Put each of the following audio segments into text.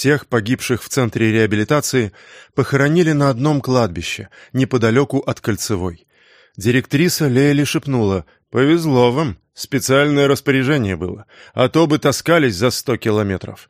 Всех погибших в центре реабилитации похоронили на одном кладбище, неподалеку от Кольцевой. Директриса Лейли шепнула «Повезло вам, специальное распоряжение было, а то бы таскались за сто километров».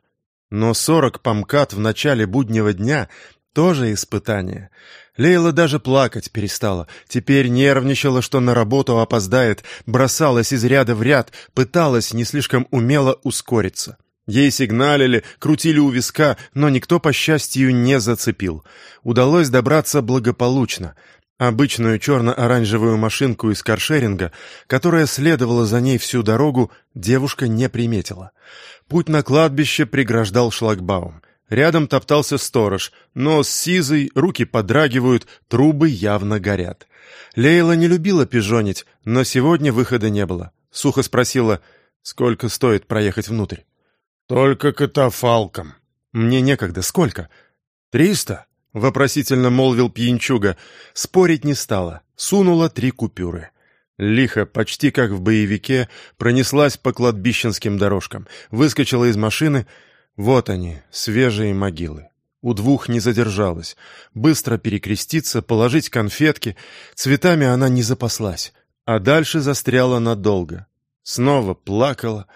Но сорок помкат в начале буднего дня — тоже испытание. Лейла даже плакать перестала. Теперь нервничала, что на работу опоздает, бросалась из ряда в ряд, пыталась не слишком умело ускориться. Ей сигналили, крутили у виска, но никто, по счастью, не зацепил. Удалось добраться благополучно. Обычную черно-оранжевую машинку из каршеринга, которая следовала за ней всю дорогу, девушка не приметила. Путь на кладбище преграждал шлагбаум. Рядом топтался сторож, нос сизый, руки подрагивают, трубы явно горят. Лейла не любила пижонить, но сегодня выхода не было. Сухо спросила, сколько стоит проехать внутрь. «Только катафалком». «Мне некогда. Сколько?» «Триста?» — вопросительно молвил пьянчуга. Спорить не стала. Сунула три купюры. Лихо, почти как в боевике, пронеслась по кладбищенским дорожкам, выскочила из машины. Вот они, свежие могилы. У двух не задержалась. Быстро перекреститься, положить конфетки. Цветами она не запаслась. А дальше застряла надолго. Снова плакала.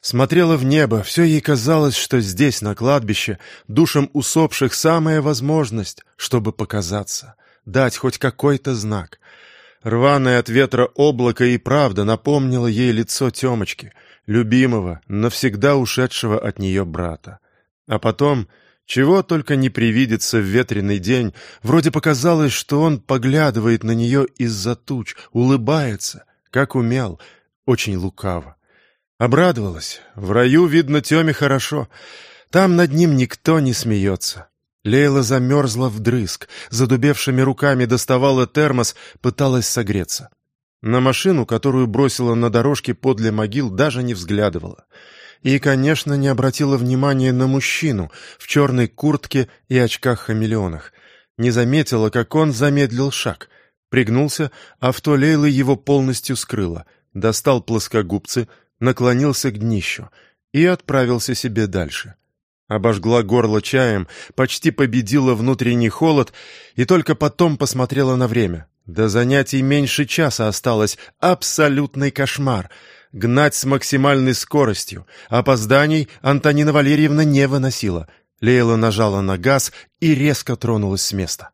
Смотрела в небо, все ей казалось, что здесь, на кладбище, душам усопших самая возможность, чтобы показаться, дать хоть какой-то знак. Рваное от ветра облако и правда напомнило ей лицо Темочки, любимого, навсегда ушедшего от нее брата. А потом, чего только не привидится в ветреный день, вроде показалось, что он поглядывает на нее из-за туч, улыбается, как умел, очень лукаво. Обрадовалась. В раю, видно, Теме хорошо. Там над ним никто не смеется. Лейла замерзла вдрызг, задубевшими руками доставала термос, пыталась согреться. На машину, которую бросила на дорожке подле могил, даже не взглядывала. И, конечно, не обратила внимания на мужчину в черной куртке и очках-хамелеонах. Не заметила, как он замедлил шаг. Пригнулся, авто Лейлы его полностью скрыло. Достал плоскогубцы, наклонился к днищу и отправился себе дальше. Обожгла горло чаем, почти победила внутренний холод и только потом посмотрела на время. До занятий меньше часа осталось. Абсолютный кошмар. Гнать с максимальной скоростью. Опозданий Антонина Валерьевна не выносила. Лейла нажала на газ и резко тронулась с места.